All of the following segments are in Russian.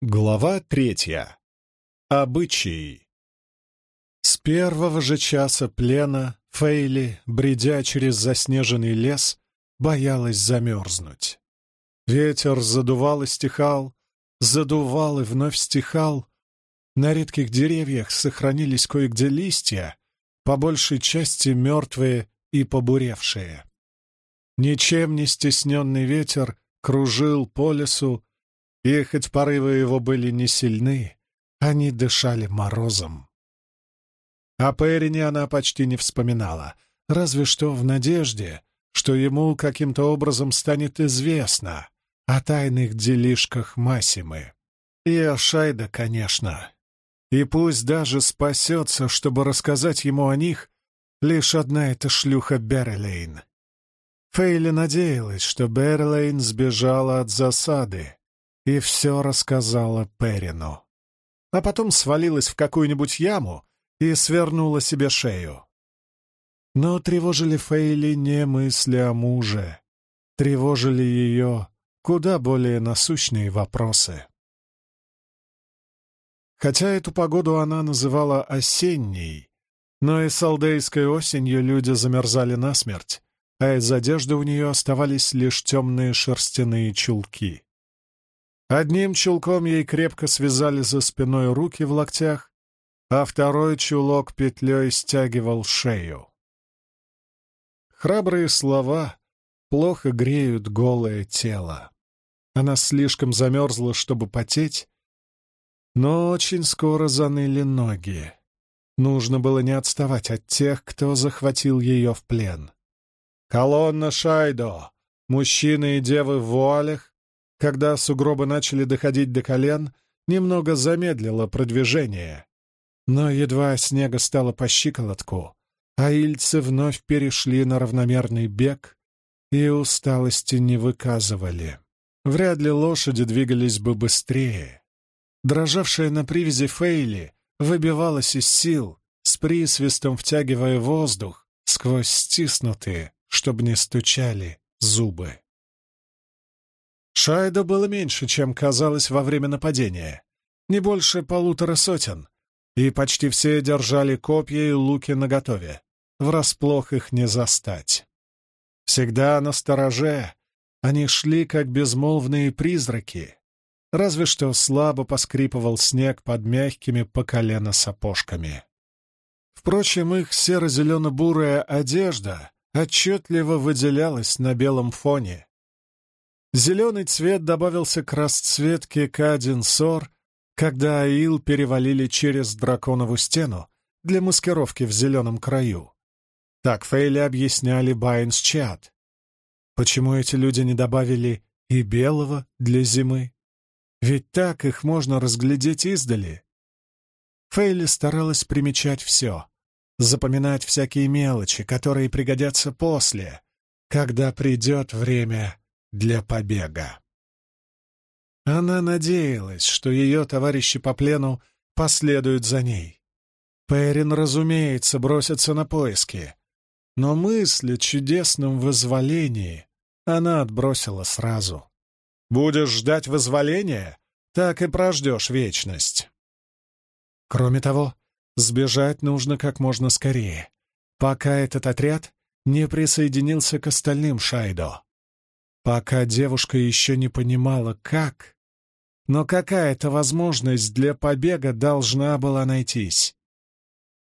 Глава третья. Обычаи. С первого же часа плена Фейли, бредя через заснеженный лес, боялась замерзнуть. Ветер задувал и стихал, задувал и вновь стихал. На редких деревьях сохранились кое-где листья, по большей части мертвые и побуревшие. Ничем не стесненный ветер кружил по лесу, и хоть порывы его были не сильны, они дышали морозом. О Перине она почти не вспоминала, разве что в надежде, что ему каким-то образом станет известно о тайных делишках Масимы. И о Шайда, конечно. И пусть даже спасется, чтобы рассказать ему о них, лишь одна эта шлюха Беррелейн. Фейли надеялась, что Беррелейн сбежала от засады, и все рассказала Перину. А потом свалилась в какую-нибудь яму и свернула себе шею. Но тревожили Фейли не мысли о муже, тревожили ее куда более насущные вопросы. Хотя эту погоду она называла осенней, но и салдейской осенью люди замерзали насмерть, а из одежды у нее оставались лишь темные шерстяные чулки. Одним чулком ей крепко связали за спиной руки в локтях, а второй чулок петлей стягивал шею. Храбрые слова плохо греют голое тело. Она слишком замерзла, чтобы потеть, но очень скоро заныли ноги. Нужно было не отставать от тех, кто захватил ее в плен. Колонна Шайдо, мужчины и девы в вуалях, когда сугробы начали доходить до колен, немного замедлило продвижение. Но едва снега стало по щиколотку, а ильцы вновь перешли на равномерный бег и усталости не выказывали. Вряд ли лошади двигались бы быстрее. Дрожавшая на привязи Фейли выбивалась из сил, с присвистом втягивая воздух сквозь стиснутые, чтобы не стучали, зубы. Шайда было меньше, чем казалось во время нападения. Не больше полутора сотен. И почти все держали копья и луки наготове. Врасплох их не застать. Всегда на стороже. Они шли, как безмолвные призраки. Разве что слабо поскрипывал снег под мягкими по колено сапожками. Впрочем, их серо-зелено-бурая одежда отчетливо выделялась на белом фоне, Зеленый цвет добавился к расцветке Кадин-Сор, когда Аил перевалили через драконову стену для маскировки в зеленом краю. Так Фейли объясняли Байнс-Чат. Почему эти люди не добавили и белого для зимы? Ведь так их можно разглядеть издали. Фейли старалась примечать все, запоминать всякие мелочи, которые пригодятся после, когда придет время для побега. Она надеялась, что ее товарищи по плену последуют за ней. Перин, разумеется, бросится на поиски, но мысль о чудесном вызволении она отбросила сразу. Будешь ждать вызволения, так и прождешь вечность. Кроме того, сбежать нужно как можно скорее, пока этот отряд не присоединился к остальным Шайдо. Пока девушка еще не понимала, как, но какая-то возможность для побега должна была найтись.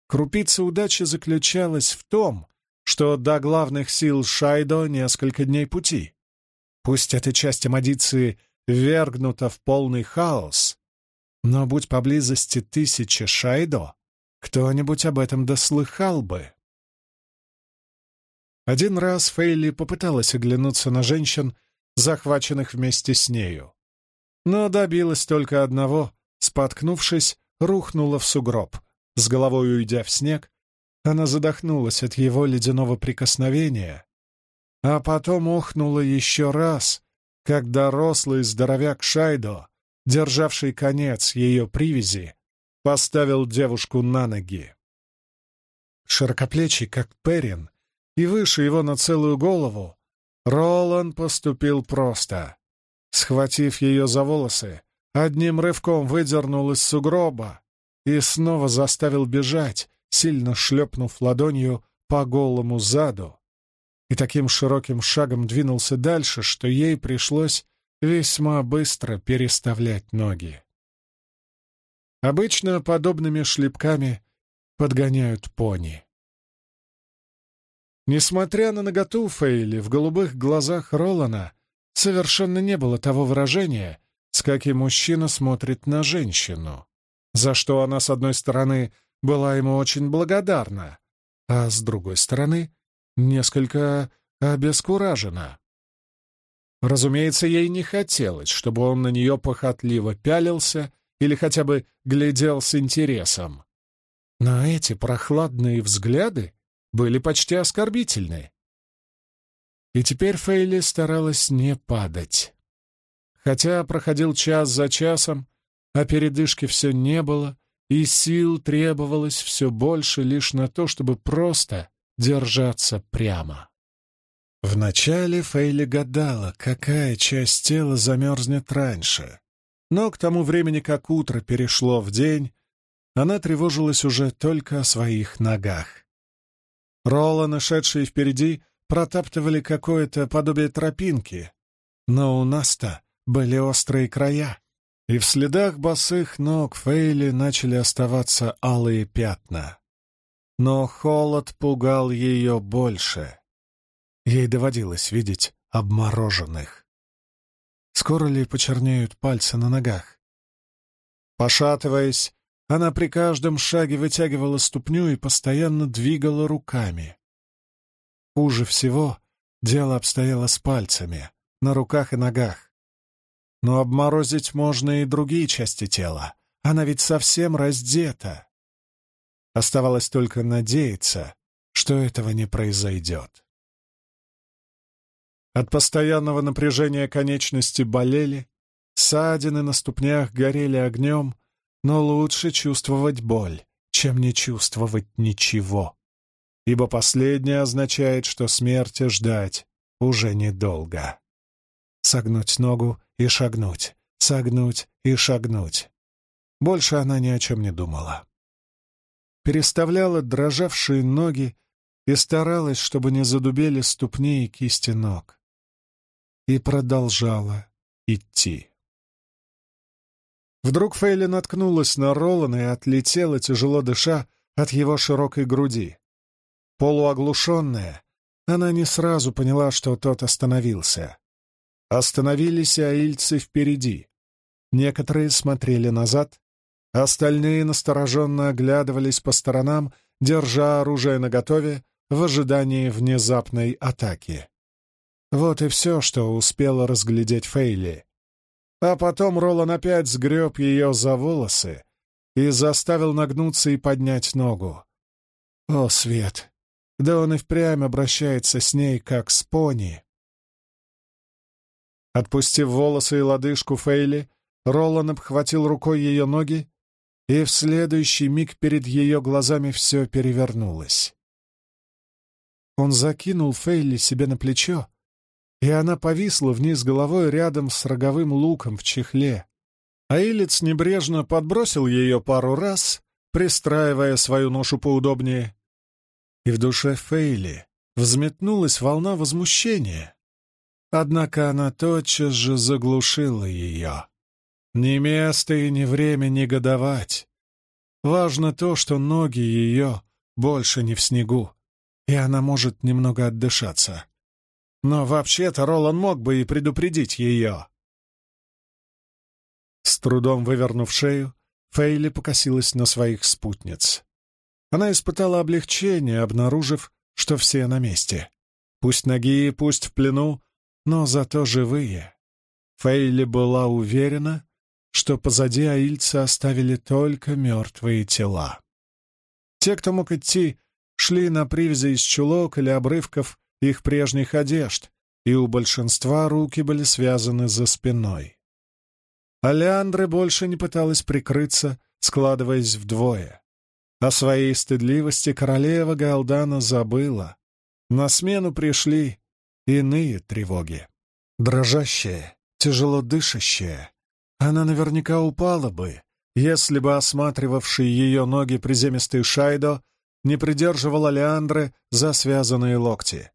Крупица удачи заключалась в том, что до главных сил Шайдо несколько дней пути. Пусть эта часть Амадиции вергнута в полный хаос, но будь поблизости тысячи Шайдо, кто-нибудь об этом дослыхал бы. Один раз Фейли попыталась оглянуться на женщин, захваченных вместе с нею. Но добилась только одного, споткнувшись, рухнула в сугроб. С головой уйдя в снег, она задохнулась от его ледяного прикосновения, а потом охнула еще раз, когда рослый здоровяк Шайдо, державший конец ее привязи, поставил девушку на ноги. Широкоплечий, как Перин, и выше его на целую голову, Ролан поступил просто. Схватив ее за волосы, одним рывком выдернул из сугроба и снова заставил бежать, сильно шлепнув ладонью по голому заду, и таким широким шагом двинулся дальше, что ей пришлось весьма быстро переставлять ноги. Обычно подобными шлепками подгоняют пони. Несмотря на наготу Фейли, в голубых глазах Ролана совершенно не было того выражения, с каким мужчина смотрит на женщину, за что она, с одной стороны, была ему очень благодарна, а с другой стороны, несколько обескуражена. Разумеется, ей не хотелось, чтобы он на нее похотливо пялился или хотя бы глядел с интересом. Но эти прохладные взгляды были почти оскорбительны. И теперь Фейли старалась не падать. Хотя проходил час за часом, а передышки все не было, и сил требовалось все больше лишь на то, чтобы просто держаться прямо. Вначале Фейли гадала, какая часть тела замерзнет раньше, но к тому времени, как утро перешло в день, она тревожилась уже только о своих ногах. Ролла, нашедшие впереди, протаптывали какое-то подобие тропинки, но у нас-то были острые края, и в следах босых ног Фейли начали оставаться алые пятна. Но холод пугал ее больше. Ей доводилось видеть обмороженных. Скоро ли почернеют пальцы на ногах? Пошатываясь, она при каждом шаге вытягивала ступню и постоянно двигала руками. Хуже всего дело обстояло с пальцами, на руках и ногах. Но обморозить можно и другие части тела. Она ведь совсем раздета. Оставалось только надеяться, что этого не произойдет. От постоянного напряжения конечности болели, ссадины на ступнях горели огнем, но лучше чувствовать боль, чем не чувствовать ничего, ибо последнее означает, что смерти ждать уже недолго. Согнуть ногу и шагнуть, согнуть и шагнуть. Больше она ни о чем не думала. Переставляла дрожавшие ноги и старалась, чтобы не задубели ступни и кисти ног. И продолжала идти. Вдруг Фейли наткнулась на Ролана и отлетела, тяжело дыша, от его широкой груди. Полуоглушенная, она не сразу поняла, что тот остановился. Остановились аильцы впереди. Некоторые смотрели назад, остальные настороженно оглядывались по сторонам, держа оружие наготове в ожидании внезапной атаки. Вот и все, что успела разглядеть Фейли. А потом Ролан опять сгреб ее за волосы и заставил нагнуться и поднять ногу. О, Свет! Да он и впрямь обращается с ней, как с пони. Отпустив волосы и лодыжку Фейли, Ролан обхватил рукой ее ноги, и в следующий миг перед ее глазами все перевернулось. Он закинул Фейли себе на плечо, и она повисла вниз головой рядом с роговым луком в чехле. А Илец небрежно подбросил ее пару раз, пристраивая свою ношу поудобнее. И в душе Фейли взметнулась волна возмущения. Однако она тотчас же заглушила ее. Ни место и ни время негодовать. Важно то, что ноги ее больше не в снегу, и она может немного отдышаться. Но вообще-то Ролан мог бы и предупредить ее. С трудом вывернув шею, Фейли покосилась на своих спутниц. Она испытала облегчение, обнаружив, что все на месте. Пусть ноги, пусть в плену, но зато живые. Фейли была уверена, что позади аильцы оставили только мертвые тела. Те, кто мог идти, шли на привязи из чулок или обрывков их прежних одежд, и у большинства руки были связаны за спиной. Алеандра больше не пыталась прикрыться, складываясь вдвое. О своей стыдливости королева Галдана забыла. На смену пришли иные тревоги. Дрожащие, тяжело дышащие, Она наверняка упала бы, если бы осматривавший ее ноги приземистый Шайдо не придерживал Алеандры за связанные локти.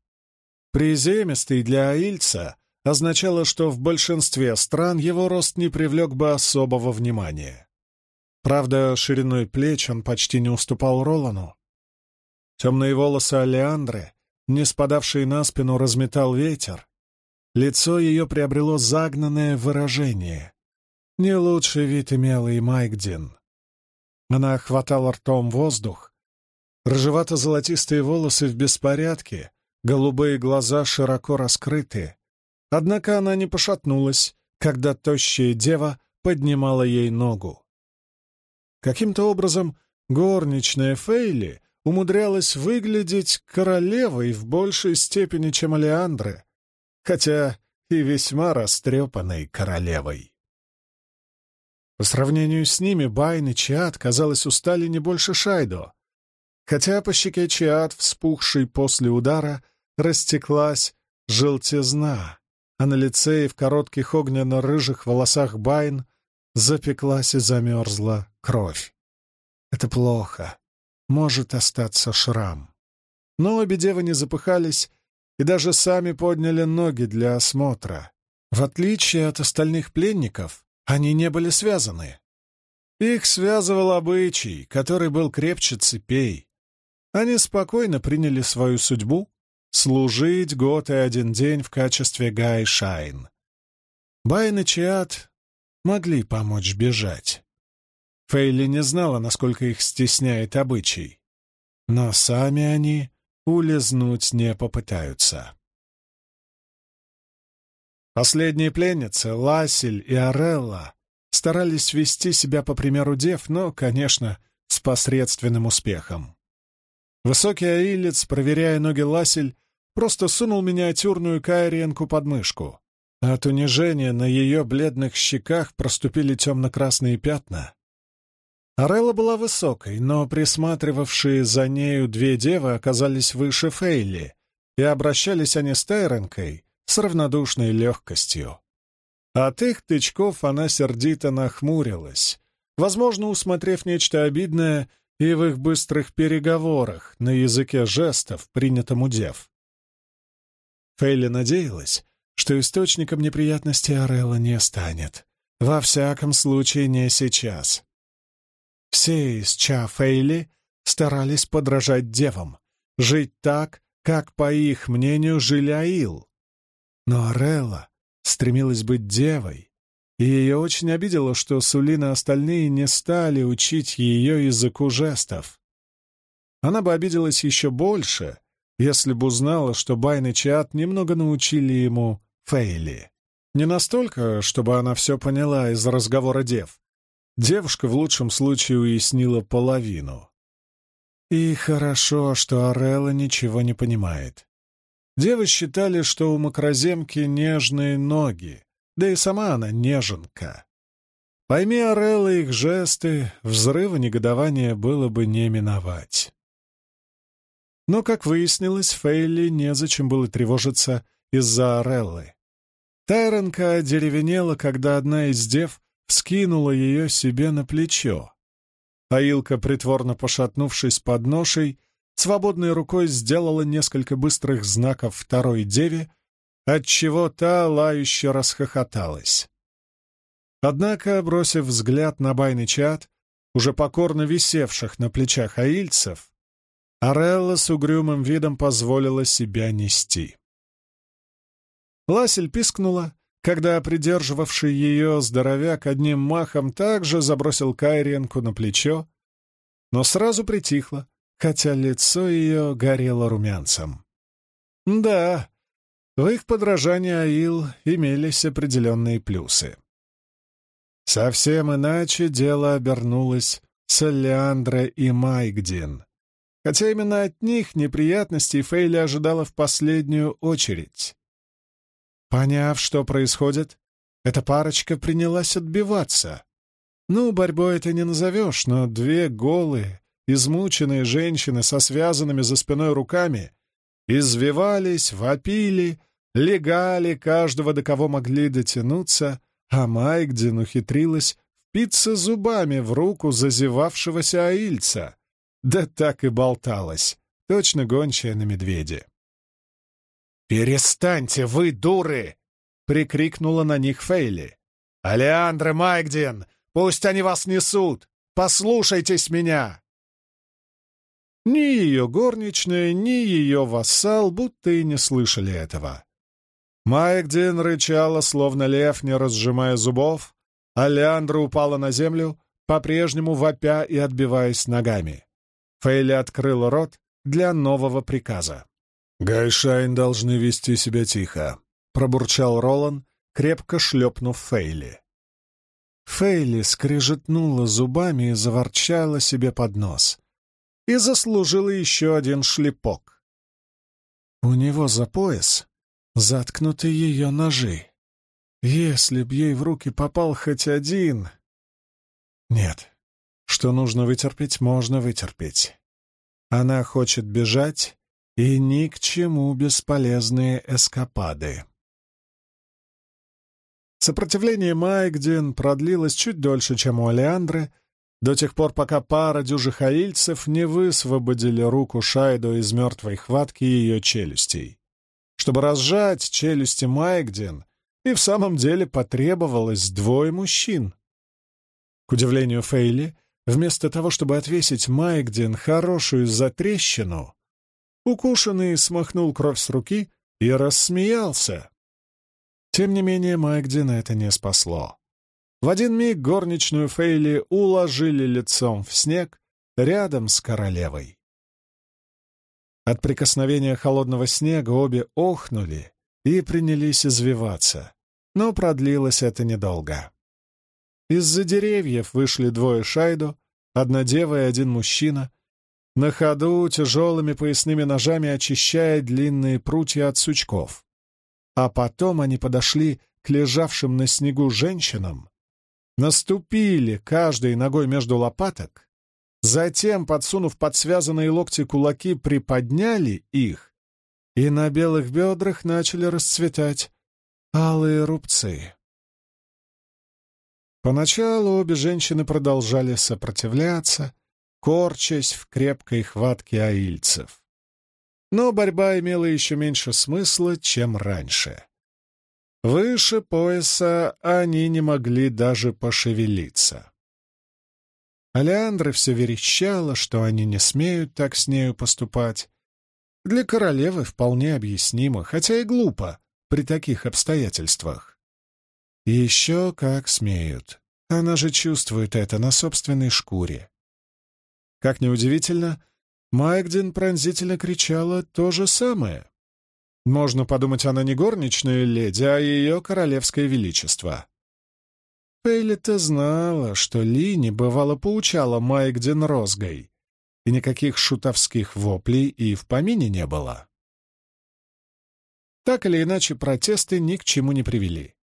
Приземистый для аильца означало, что в большинстве стран его рост не привлек бы особого внимания. Правда, шириной плеч он почти не уступал Ролану. Темные волосы Алеандры, не спадавшие на спину, разметал ветер. Лицо ее приобрело загнанное выражение. Не лучший вид имела и Майкдин. Она хватала ртом воздух. Рыжевато-золотистые волосы в беспорядке, голубые глаза широко раскрыты. Однако она не пошатнулась, когда тощая дева поднимала ей ногу. Каким-то образом горничная Фейли умудрялась выглядеть королевой в большей степени, чем Алеандра, хотя и весьма растрепанной королевой. По сравнению с ними Байн и Чиат, казалось, устали не больше Шайдо, хотя по щеке Чиат, вспухшей после удара, растеклась желтизна, а на лице и в коротких огненно-рыжих волосах Байн запеклась и замерзла кровь. Это плохо. Может остаться шрам. Но обе девы не запыхались и даже сами подняли ноги для осмотра. В отличие от остальных пленников, они не были связаны. Их связывал обычай, который был крепче цепей. Они спокойно приняли свою судьбу служить год и один день в качестве Гай Шайн. Байн и Чиат могли помочь бежать. Фейли не знала, насколько их стесняет обычай. Но сами они улизнуть не попытаются. Последние пленницы, Ласель и Арелла, старались вести себя по примеру дев, но, конечно, с посредственным успехом. Высокий аилец, проверяя ноги Ласель, просто сунул миниатюрную кайриенку под мышку. От унижения на ее бледных щеках проступили темно-красные пятна. Арелла была высокой, но присматривавшие за нею две девы оказались выше Фейли, и обращались они с Тайренкой с равнодушной легкостью. От их тычков она сердито нахмурилась, возможно, усмотрев нечто обидное и в их быстрых переговорах на языке жестов, принятом у дев. Фейли надеялась, что источником неприятностей Арелла не станет. Во всяком случае, не сейчас. Все из Ча-Фейли старались подражать девам, жить так, как, по их мнению, жили Аил. Но Арелла стремилась быть девой, и ее очень обидело, что Сулина и остальные не стали учить ее языку жестов. Она бы обиделась еще больше, если бы узнала, что Байн и Чиат немного научили ему Фейли. Не настолько, чтобы она все поняла из разговора дев, Девушка в лучшем случае уяснила половину. И хорошо, что Орелла ничего не понимает. Девы считали, что у макроземки нежные ноги, да и сама она неженка. Пойми Орелла их жесты, взрыва негодования было бы не миновать. Но, как выяснилось, Фейли незачем было тревожиться из-за Ореллы. Тайронка деревенела, когда одна из дев вскинула ее себе на плечо. Аилка, притворно пошатнувшись под ношей, свободной рукой сделала несколько быстрых знаков второй деве, отчего та лающе расхохоталась. Однако, бросив взгляд на байный чат, уже покорно висевших на плечах аильцев, Арелла с угрюмым видом позволила себя нести. Ласель пискнула, когда придерживавший ее здоровяк одним махом также забросил Кайренку на плечо, но сразу притихло, хотя лицо ее горело румянцем. Да, в их подражании Аил имелись определенные плюсы. Совсем иначе дело обернулось с Леандро и Майгдин, хотя именно от них неприятностей Фейли ожидала в последнюю очередь. Поняв, что происходит, эта парочка принялась отбиваться. Ну, борьбой это не назовешь, но две голые, измученные женщины со связанными за спиной руками извивались, вопили, легали каждого, до кого могли дотянуться, а Майкдин ухитрилась впиться зубами в руку зазевавшегося аильца. Да так и болталась, точно гончая на медведе. «Перестаньте, вы дуры!» — прикрикнула на них Фейли. «Алеандра Майкдин, пусть они вас несут! Послушайтесь меня!» Ни ее горничная, ни ее вассал будто и не слышали этого. Майкдин рычала, словно лев, не разжимая зубов, а Леандра упала на землю, по-прежнему вопя и отбиваясь ногами. Фейли открыл рот для нового приказа. «Гайшайн должны вести себя тихо», — пробурчал Ролан, крепко шлепнув Фейли. Фейли скрежетнула зубами и заворчала себе под нос. И заслужила еще один шлепок. У него за пояс заткнуты ее ножи. Если б ей в руки попал хоть один... Нет, что нужно вытерпеть, можно вытерпеть. Она хочет бежать, и ни к чему бесполезные эскапады. Сопротивление Майкдин продлилось чуть дольше, чем у Алеандры, до тех пор, пока пара дюжих аильцев не высвободили руку Шайдо из мертвой хватки ее челюстей. Чтобы разжать челюсти Майкдин, и в самом деле потребовалось двое мужчин. К удивлению Фейли, вместо того, чтобы отвесить Майкдин хорошую затрещину, укушенный смахнул кровь с руки и рассмеялся. Тем не менее, Майкдин это не спасло. В один миг горничную Фейли уложили лицом в снег рядом с королевой. От прикосновения холодного снега обе охнули и принялись извиваться, но продлилось это недолго. Из-за деревьев вышли двое шайду, одна дева и один мужчина, на ходу тяжелыми поясными ножами очищая длинные прутья от сучков. А потом они подошли к лежавшим на снегу женщинам, наступили каждой ногой между лопаток Затем, подсунув под связанные локти кулаки, приподняли их, и на белых бедрах начали расцветать алые рубцы. Поначалу обе женщины продолжали сопротивляться, корчась в крепкой хватке аильцев. Но борьба имела еще меньше смысла, чем раньше. Выше пояса они не могли даже пошевелиться. Алеандра все верещала, что они не смеют так с нею поступать. Для королевы вполне объяснимо, хотя и глупо при таких обстоятельствах. Еще как смеют. Она же чувствует это на собственной шкуре. Как неудивительно, Майкдин пронзительно кричала то же самое. Можно подумать, она не горничная леди, а ее королевское величество. Пейли-то знала, что Лини бывало поучала Майкден розгой, и никаких шутовских воплей и в помине не было. Так или иначе, протесты ни к чему не привели.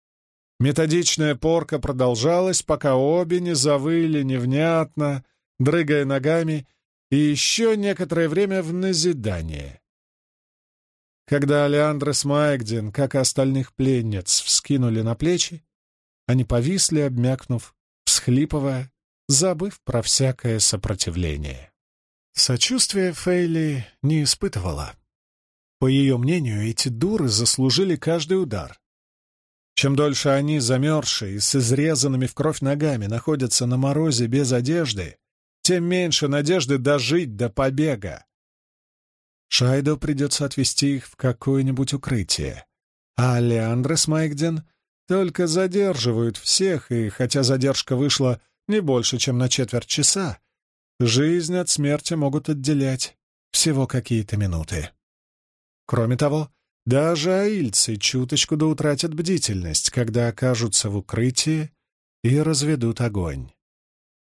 Методичная порка продолжалась, пока обе не завыли невнятно, дрыгая ногами, и еще некоторое время в назидание. Когда Алеандра с Майкден, как и остальных пленниц, вскинули на плечи, они повисли, обмякнув, всхлипывая, забыв про всякое сопротивление. Сочувствия Фейли не испытывала. По ее мнению, эти дуры заслужили каждый удар. Чем дольше они, замерзшие, с изрезанными в кровь ногами, находятся на морозе без одежды, тем меньше надежды дожить до побега. Шайдо придется отвезти их в какое-нибудь укрытие, а Леандрес Майкден только задерживают всех, и хотя задержка вышла не больше, чем на четверть часа, жизнь от смерти могут отделять всего какие-то минуты. Кроме того, даже аильцы чуточку да утратят бдительность, когда окажутся в укрытии и разведут огонь.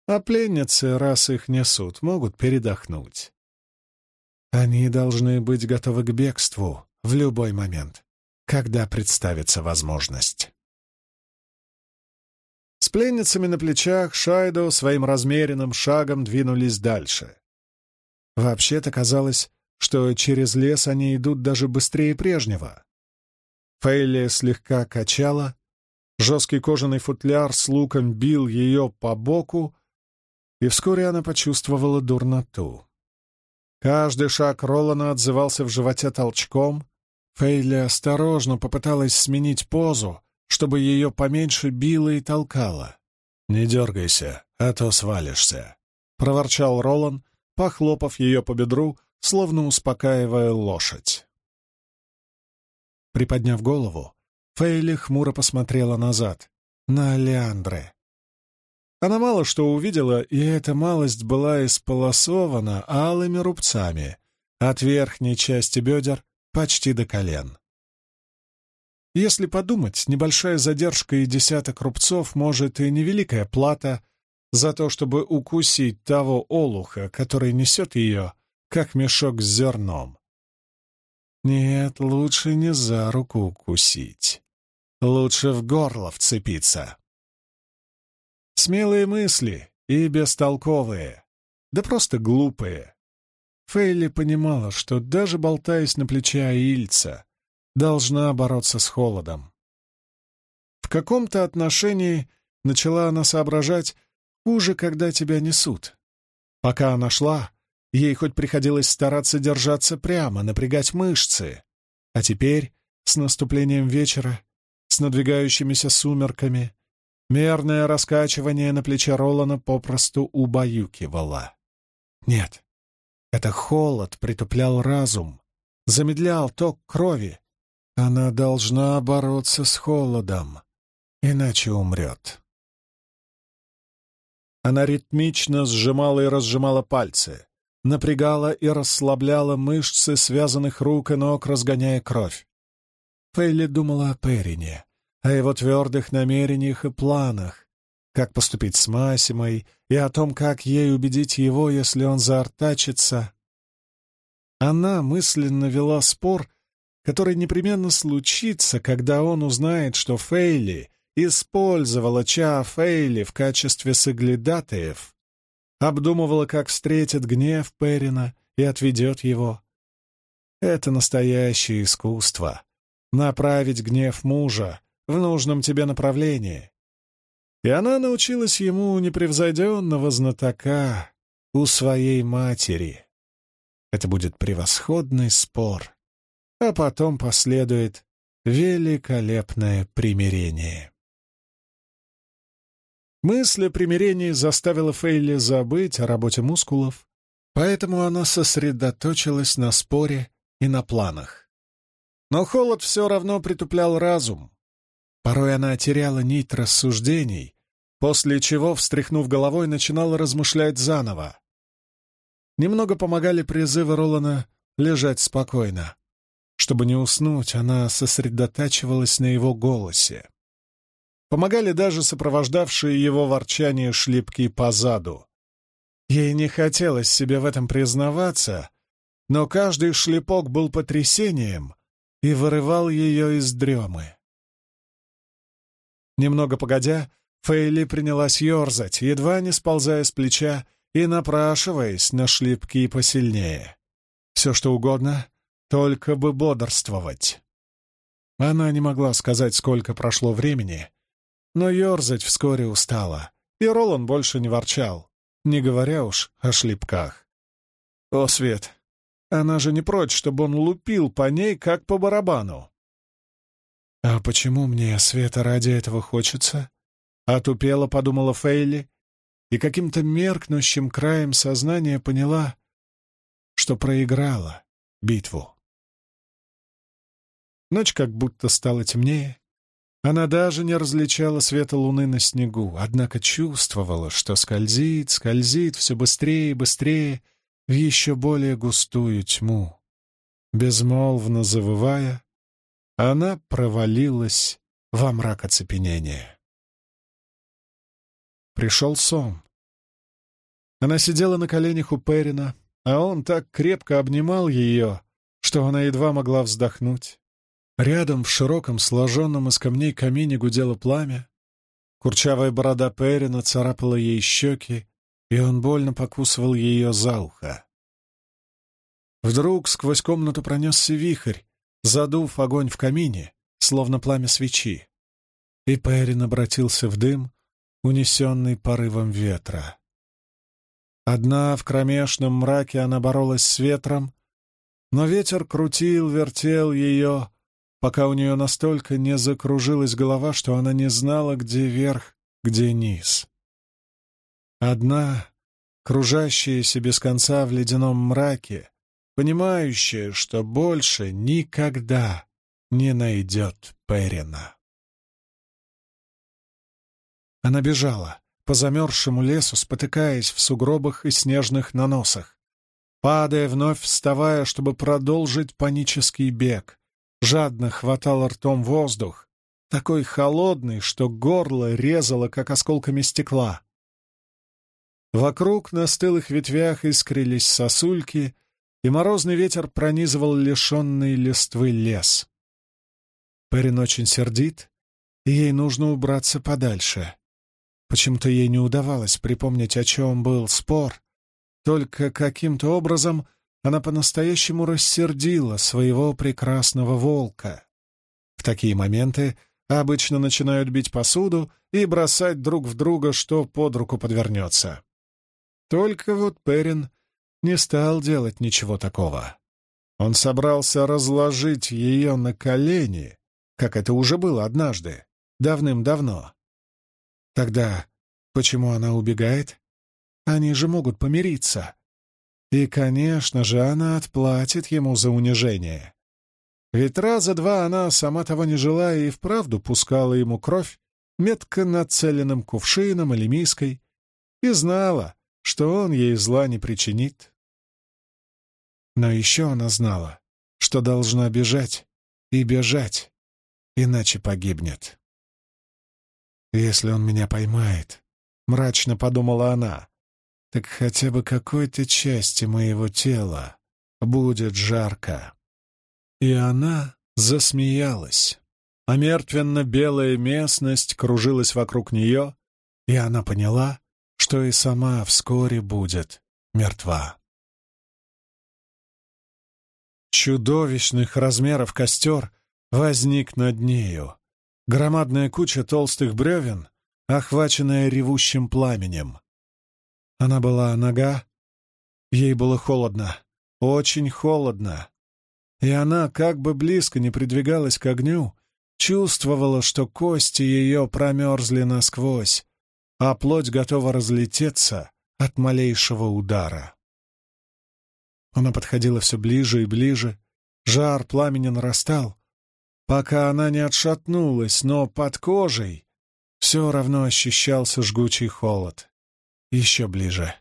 А пленницы, раз их несут, могут передохнуть. Они должны быть готовы к бегству в любой момент, когда представится возможность. С пленницами на плечах Шайдо своим размеренным шагом двинулись дальше. Вообще-то казалось, что через лес они идут даже быстрее прежнего. Фейли слегка качала, Жесткий кожаный футляр с луком бил ее по боку, и вскоре она почувствовала дурноту. Каждый шаг Ролана отзывался в животе толчком. Фейли осторожно попыталась сменить позу, чтобы ее поменьше било и толкало. «Не дергайся, а то свалишься», — проворчал Ролан, похлопав ее по бедру, словно успокаивая лошадь. Приподняв голову, Фейли хмуро посмотрела назад, на Леандре. Она мало что увидела, и эта малость была исполосована алыми рубцами от верхней части бедер почти до колен. Если подумать, небольшая задержка и десяток рубцов, может, и невеликая плата за то, чтобы укусить того олуха, который несет ее, как мешок с зерном. Нет, лучше не за руку укусить. Лучше в горло вцепиться. Смелые мысли и бестолковые, да просто глупые. Фейли понимала, что даже болтаясь на плече Аильца, должна бороться с холодом. В каком-то отношении начала она соображать, хуже, когда тебя несут. Пока она шла, ей хоть приходилось стараться держаться прямо, напрягать мышцы. А теперь, с наступлением вечера, с надвигающимися сумерками, мерное раскачивание на плече Ролана попросту убаюкивало. Нет, это холод притуплял разум, замедлял ток крови. Она должна бороться с холодом, иначе умрет. Она ритмично сжимала и разжимала пальцы, напрягала и расслабляла мышцы связанных рук и ног, разгоняя кровь. Фейли думала о Перине, о его твердых намерениях и планах, как поступить с Масимой и о том, как ей убедить его, если он заортачится. Она мысленно вела спор, который непременно случится, когда он узнает, что Фейли использовала Ча Фейли в качестве соглядатаев, обдумывала, как встретит гнев Перина и отведет его. Это настоящее искусство направить гнев мужа в нужном тебе направлении. И она научилась ему непревзойденного знатока у своей матери. Это будет превосходный спор, а потом последует великолепное примирение. Мысль о примирении заставила Фейли забыть о работе мускулов, поэтому она сосредоточилась на споре и на планах. Но холод все равно притуплял разум. Порой она теряла нить рассуждений, после чего, встряхнув головой, начинала размышлять заново. Немного помогали призывы Ролана лежать спокойно. Чтобы не уснуть, она сосредотачивалась на его голосе. Помогали даже сопровождавшие его ворчание шлепки по заду. Ей не хотелось себе в этом признаваться, но каждый шлепок был потрясением, и вырывал ее из дремы. Немного погодя, Фейли принялась ерзать, едва не сползая с плеча и напрашиваясь на шлепки посильнее. Все что угодно, только бы бодрствовать. Она не могла сказать, сколько прошло времени, но ерзать вскоре устала, и Ролан больше не ворчал, не говоря уж о шлепках. «О, Свет, она же не прочь, чтобы он лупил по ней, как по барабану. «А почему мне света ради этого хочется?» — отупела, подумала Фейли, и каким-то меркнущим краем сознания поняла, что проиграла битву. Ночь как будто стала темнее. Она даже не различала света луны на снегу, однако чувствовала, что скользит, скользит все быстрее и быстрее — в еще более густую тьму. Безмолвно завывая, она провалилась во мрак оцепенения. Пришел сон. Она сидела на коленях у Перина, а он так крепко обнимал ее, что она едва могла вздохнуть. Рядом в широком, сложенном из камней камине гудело пламя. Курчавая борода Перина царапала ей щеки, и он больно покусывал ее за ухо. Вдруг сквозь комнату пронесся вихрь, задув огонь в камине, словно пламя свечи. и Перин обратился в дым, унесенный порывом ветра. Одна в кромешном мраке она боролась с ветром, но ветер крутил, вертел ее, пока у нее настолько не закружилась голова, что она не знала, где верх, где низ. Одна, кружащаяся без конца в ледяном мраке, понимающая, что больше никогда не найдет Перина. Она бежала по замерзшему лесу, спотыкаясь в сугробах и снежных наносах, падая, вновь вставая, чтобы продолжить панический бег, жадно хватала ртом воздух, такой холодный, что горло резало, как осколками стекла. Вокруг на стылых ветвях искрились сосульки, и морозный ветер пронизывал лишенный листвы лес. Перин очень сердит, и ей нужно убраться подальше. Почему-то ей не удавалось припомнить, о чем был спор, только каким-то образом она по-настоящему рассердила своего прекрасного волка. В такие моменты обычно начинают бить посуду и бросать друг в друга, что под руку подвернется. Только вот Перин не стал делать ничего такого. Он собрался разложить ее на колени, как это уже было однажды, давным-давно. Тогда почему она убегает? Они же могут помириться. И, конечно же, она отплатит ему за унижение. Ведь раза два она, сама того не желая, и вправду пускала ему кровь метко нацеленным кувшином или миской и знала, что он ей зла не причинит. Но еще она знала, что должна бежать и бежать, иначе погибнет. «Если он меня поймает», — мрачно подумала она, — «так хотя бы какой-то части моего тела будет жарко». И она засмеялась, а мертвенно-белая местность кружилась вокруг нее, и она поняла, что и сама вскоре будет мертва. Чудовищных размеров костер возник над нею. Громадная куча толстых бревен, охваченная ревущим пламенем. Она была нога, ей было холодно, очень холодно. И она, как бы близко не придвигалась к огню, чувствовала, что кости ее промерзли насквозь, а плоть готова разлететься от малейшего удара. Она подходила все ближе и ближе, жар пламени нарастал, пока она не отшатнулась, но под кожей все равно ощущался жгучий холод. Еще ближе.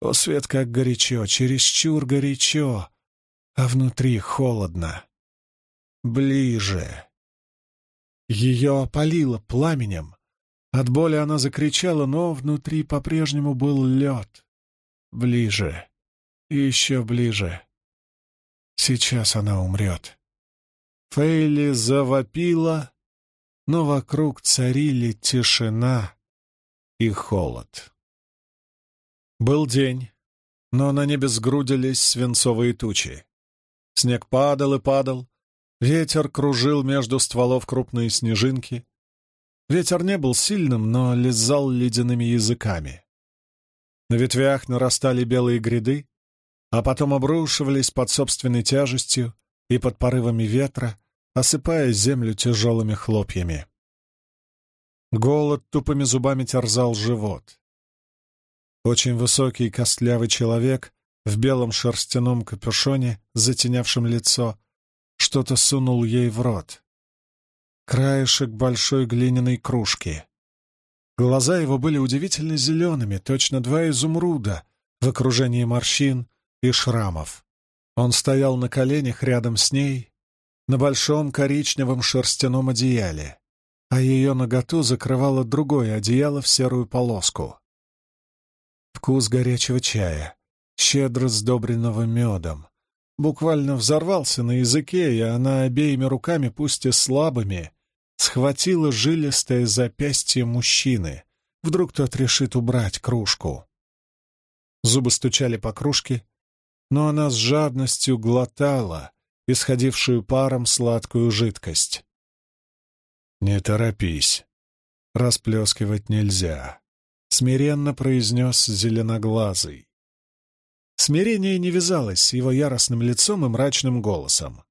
О, свет, как горячо, чересчур горячо, а внутри холодно. Ближе. Ее опалило пламенем, от боли она закричала, но внутри по-прежнему был лед. Ближе. Еще ближе. Сейчас она умрет. Фейли завопила, но вокруг царили тишина и холод. Был день, но на небе сгрудились свинцовые тучи. Снег падал и падал, ветер кружил между стволов крупные снежинки, Ветер не был сильным, но лизал ледяными языками. На ветвях нарастали белые гряды, а потом обрушивались под собственной тяжестью и под порывами ветра, осыпая землю тяжелыми хлопьями. Голод тупыми зубами терзал живот. Очень высокий костлявый человек в белом шерстяном капюшоне, затенявшем лицо, что-то сунул ей в рот краешек большой глиняной кружки. Глаза его были удивительно зелеными, точно два изумруда в окружении морщин и шрамов. Он стоял на коленях рядом с ней, на большом коричневом шерстяном одеяле, а ее наготу закрывало другое одеяло в серую полоску. Вкус горячего чая, щедро сдобренного медом, буквально взорвался на языке, и она обеими руками, пусть и слабыми, схватила жилистое запястье мужчины. Вдруг тот решит убрать кружку. Зубы стучали по кружке, но она с жадностью глотала исходившую паром сладкую жидкость. «Не торопись. Расплескивать нельзя», — смиренно произнес зеленоглазый. Смирение не вязалось с его яростным лицом и мрачным голосом.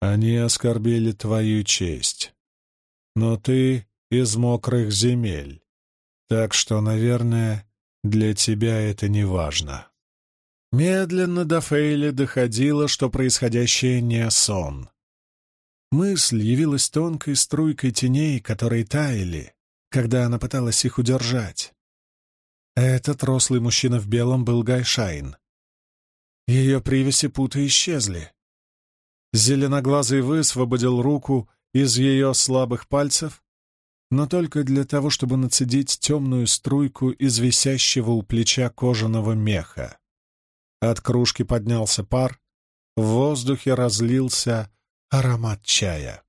«Они оскорбили твою честь. Но ты из мокрых земель, так что, наверное, для тебя это не важно». Медленно до Фейли доходило, что происходящее не сон. Мысль явилась тонкой струйкой теней, которые таяли, когда она пыталась их удержать. Этот рослый мужчина в белом был Гайшайн. Ее привязи пута исчезли. Зеленоглазый высвободил руку из ее слабых пальцев, но только для того, чтобы нацедить темную струйку из висящего у плеча кожаного меха. От кружки поднялся пар, в воздухе разлился аромат чая.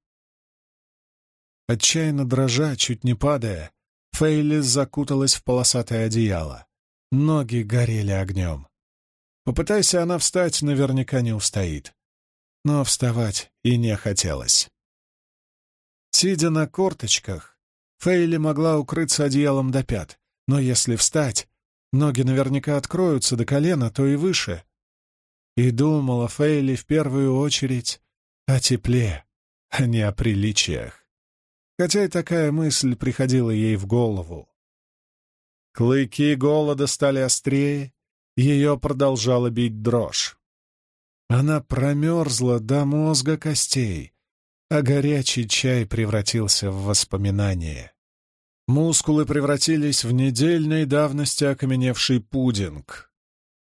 Отчаянно дрожа, чуть не падая, Фейли закуталась в полосатое одеяло. Ноги горели огнем. Попытайся она встать, наверняка не устоит. Но вставать и не хотелось. Сидя на корточках, Фейли могла укрыться одеялом до пят, но если встать, ноги наверняка откроются до колена, то и выше. И думала Фейли в первую очередь о тепле, а не о приличиях. Хотя и такая мысль приходила ей в голову. Клыки голода стали острее, ее продолжала бить дрожь. Она промерзла до мозга костей, а горячий чай превратился в воспоминание. Мускулы превратились в недельной давности окаменевший пудинг.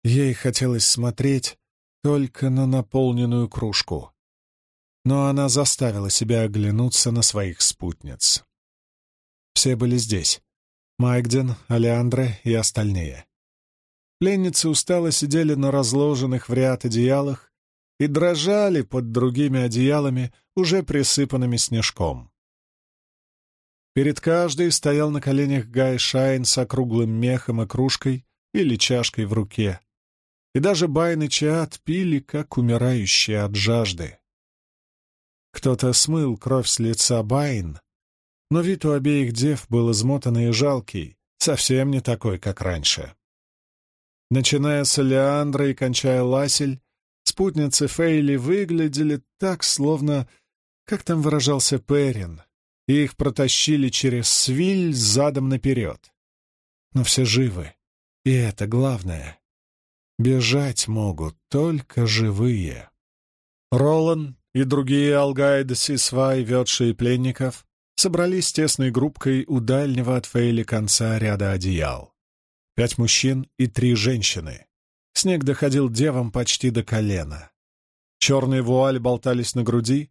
Ей хотелось смотреть только на наполненную кружку но она заставила себя оглянуться на своих спутниц. Все были здесь — Майкден, Алеандре и остальные. Пленницы устало сидели на разложенных в ряд одеялах и дрожали под другими одеялами, уже присыпанными снежком. Перед каждой стоял на коленях Гай Шайн с округлым мехом и кружкой или чашкой в руке. И даже Байн и Чаат пили, как умирающие от жажды. Кто-то смыл кровь с лица Байн, но вид у обеих дев был измотанный и жалкий, совсем не такой, как раньше. Начиная с Леандра и кончая Ласель, спутницы Фейли выглядели так, словно, как там выражался Перин, и их протащили через свиль задом наперед. Но все живы, и это главное. Бежать могут только живые. Ролан и другие алгайды Сисвай, ведшие пленников, собрались тесной группкой у дальнего от Фейли конца ряда одеял. Пять мужчин и три женщины. Снег доходил девам почти до колена. Черные вуали болтались на груди,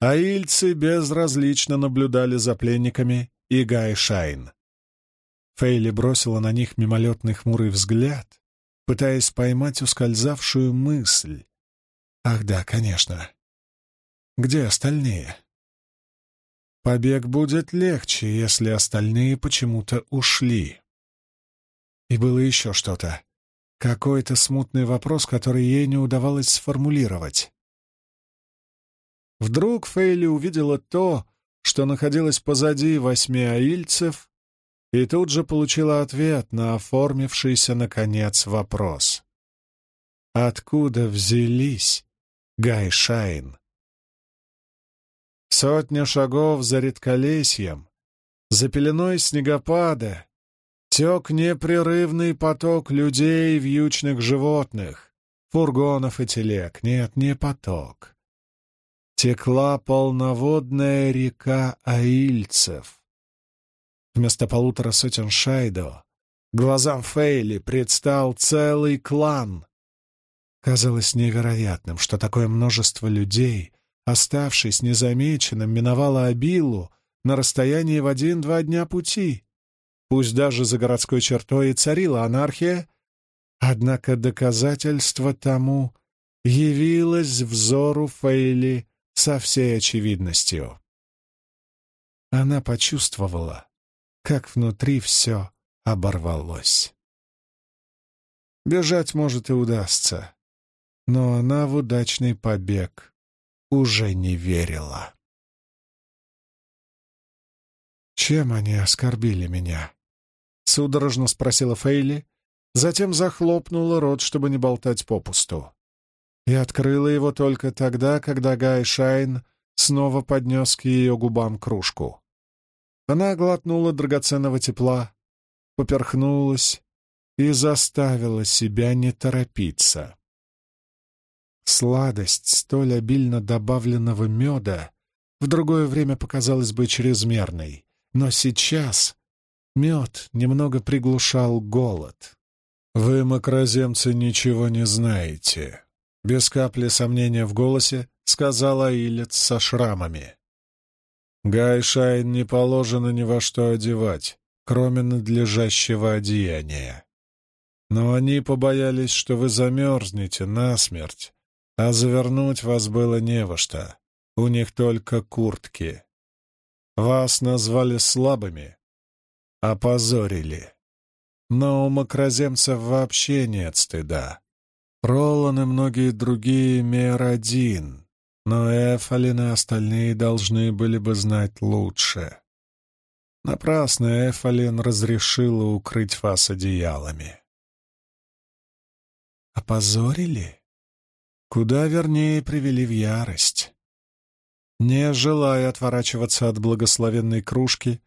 а ильцы безразлично наблюдали за пленниками и Гай Шайн. Фейли бросила на них мимолетный хмурый взгляд, пытаясь поймать ускользавшую мысль. Ах да, конечно, где остальные? Побег будет легче, если остальные почему-то ушли. И было еще что-то. Какой-то смутный вопрос, который ей не удавалось сформулировать. Вдруг Фейли увидела то, что находилось позади восьми аильцев, и тут же получила ответ на оформившийся, наконец, вопрос. Откуда взялись Гай Шайн? Сотня шагов за редколесьем, за пеленой снегопада, тек непрерывный поток людей, вьючных животных, фургонов и телег. Нет, не поток. Текла полноводная река аильцев. Вместо полутора сотен шайдо глазам Фейли предстал целый клан. Казалось невероятным, что такое множество людей — оставшись незамеченным, миновала Абилу на расстоянии в один-два дня пути. Пусть даже за городской чертой и царила анархия, однако доказательство тому явилось взору Фейли со всей очевидностью. Она почувствовала, как внутри все оборвалось. Бежать, может, и удастся, но она в удачный побег уже не верила. «Чем они оскорбили меня?» — судорожно спросила Фейли, затем захлопнула рот, чтобы не болтать попусту. И открыла его только тогда, когда Гай Шайн снова поднес к ее губам кружку. Она глотнула драгоценного тепла, поперхнулась и заставила себя не торопиться. Сладость столь обильно добавленного меда в другое время показалась бы чрезмерной, но сейчас мед немного приглушал голод. «Вы, макроземцы, ничего не знаете», — без капли сомнения в голосе сказала Илец со шрамами. «Гай Шайн не положено ни во что одевать, кроме надлежащего одеяния. Но они побоялись, что вы замерзнете насмерть, а завернуть вас было не во что. У них только куртки. Вас назвали слабыми, опозорили. Но у макроземцев вообще нет стыда. Ролан и многие другие мер один, но Эфалин и остальные должны были бы знать лучше. Напрасно Эфалин разрешила укрыть вас одеялами. Опозорили? Куда вернее привели в ярость. Не желая отворачиваться от благословенной кружки,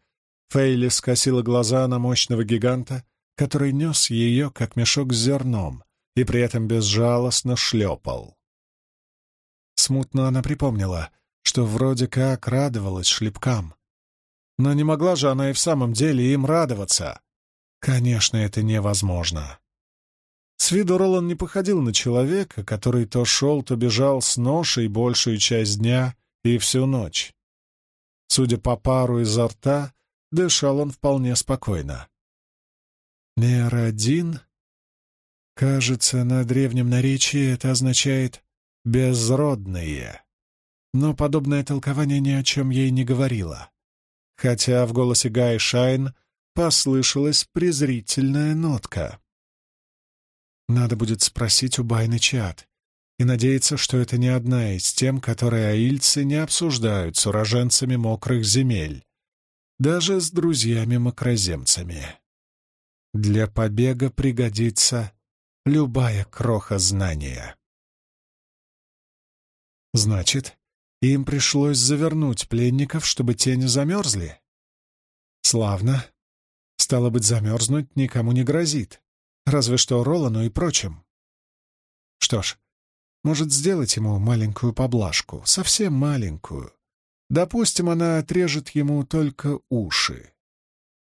Фейли скосила глаза на мощного гиганта, который нес ее, как мешок с зерном, и при этом безжалостно шлепал. Смутно она припомнила, что вроде как радовалась шлепкам. Но не могла же она и в самом деле им радоваться. Конечно, это невозможно. С виду Ролан не походил на человека, который то шел, то бежал с ношей большую часть дня и всю ночь. Судя по пару изо рта, дышал он вполне спокойно. «Меродин?» Кажется, на древнем наречии это означает «безродные». Но подобное толкование ни о чем ей не говорило. Хотя в голосе Гай Шайн послышалась презрительная нотка. Надо будет спросить у Байны Чат и надеяться, что это не одна из тем, которые аильцы не обсуждают с уроженцами мокрых земель, даже с друзьями-макроземцами. Для побега пригодится любая кроха знания. Значит, им пришлось завернуть пленников, чтобы те не замерзли? Славно. Стало быть, замерзнуть никому не грозит. Разве что Ролану и прочим. Что ж, может сделать ему маленькую поблажку, совсем маленькую. Допустим, она отрежет ему только уши.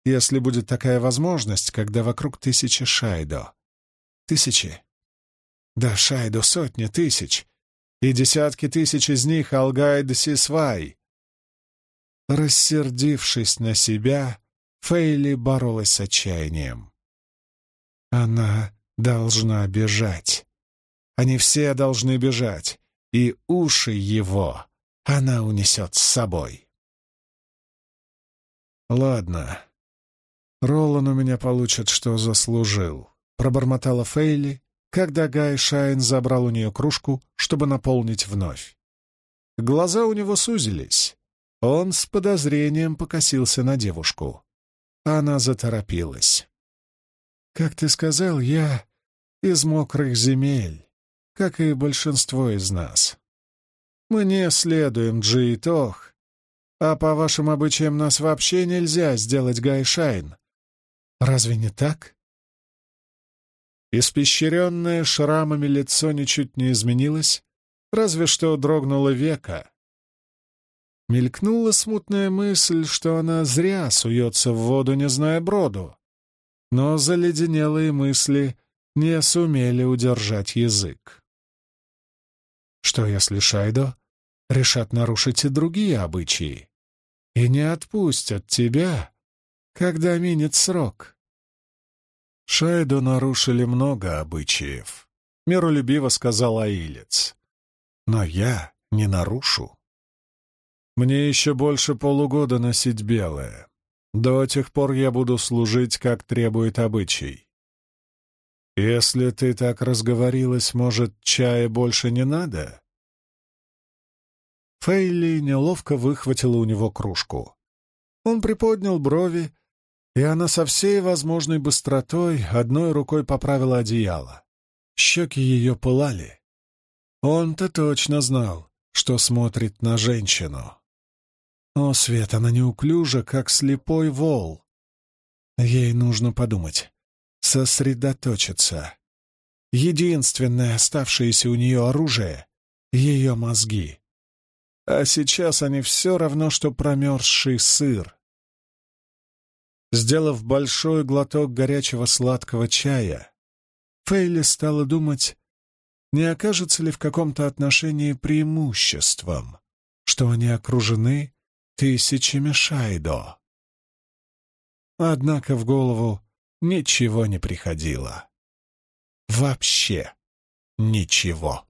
Если будет такая возможность, когда вокруг тысячи Шайдо. Тысячи. Да, Шайдо сотни тысяч. И десятки тысяч из них Алгайд Сисвай. Рассердившись на себя, Фейли боролась с отчаянием. Она должна бежать. Они все должны бежать, и уши его она унесет с собой. «Ладно, Ролан у меня получит, что заслужил», — пробормотала Фейли, когда Гай Шайн забрал у нее кружку, чтобы наполнить вновь. Глаза у него сузились. Он с подозрением покосился на девушку. Она заторопилась. «Как ты сказал, я из мокрых земель, как и большинство из нас. Мы не следуем Джиитох, а по вашим обычаям нас вообще нельзя сделать Гайшайн. Разве не так?» Испещренное шрамами лицо ничуть не изменилось, разве что дрогнуло века. Мелькнула смутная мысль, что она зря суется в воду, не зная броду. Но заледенелые мысли не сумели удержать язык. Что если Шайдо решат нарушить и другие обычаи и не отпустят тебя, когда минет срок? Шайдо нарушили много обычаев, — миролюбиво сказал Аилец. Но я не нарушу. Мне еще больше полугода носить белое. До тех пор я буду служить, как требует обычай. Если ты так разговорилась, может, чая больше не надо? Фейли неловко выхватила у него кружку. Он приподнял брови, и она со всей возможной быстротой одной рукой поправила одеяло. Щеки ее пылали. Он-то точно знал, что смотрит на женщину. О, Свет, она неуклюжа, как слепой вол. Ей нужно подумать, сосредоточиться. Единственное оставшееся у нее оружие — ее мозги. А сейчас они все равно, что промерзший сыр. Сделав большой глоток горячего сладкого чая, Фейли стала думать, не окажется ли в каком-то отношении преимуществом, что они окружены тысячами шайдо. Однако в голову ничего не приходило. Вообще ничего.